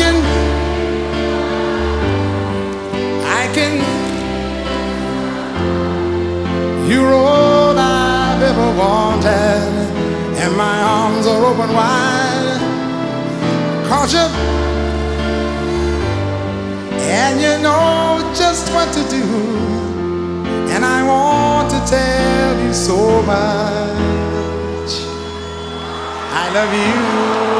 Can, I can, you're all I've ever wanted, and my arms are open wide. Cause you, and you know just what to do, and I want to tell you so much. I love you.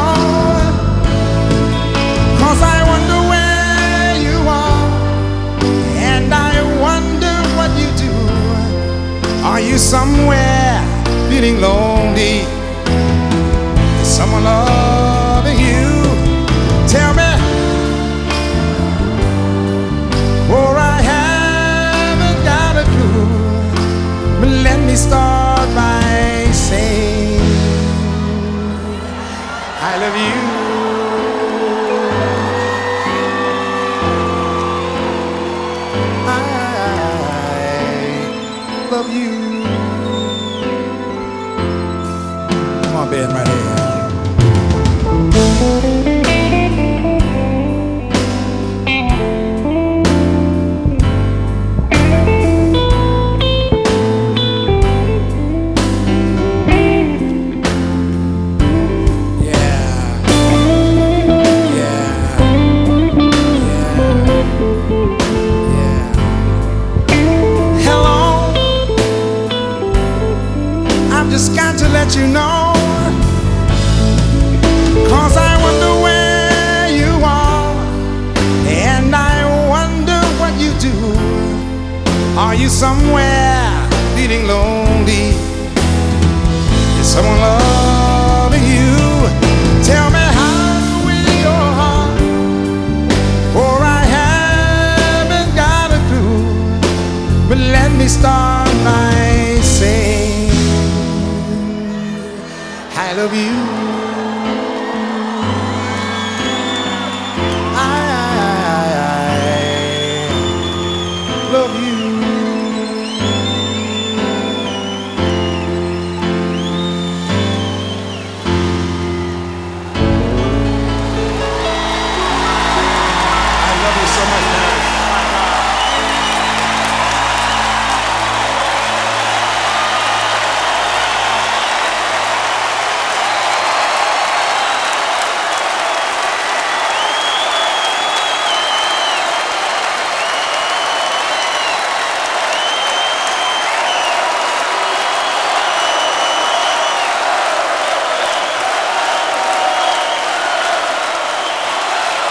Somewhere feeling lonely? Is someone loving you? Tell me. For I haven't got a clue. But let me start by saying I love you. Just got to let you know. somewhere feeling lonely. Is someone loving you? Tell me how with your heart, for I haven't got a clue. But let me start by saying I love you.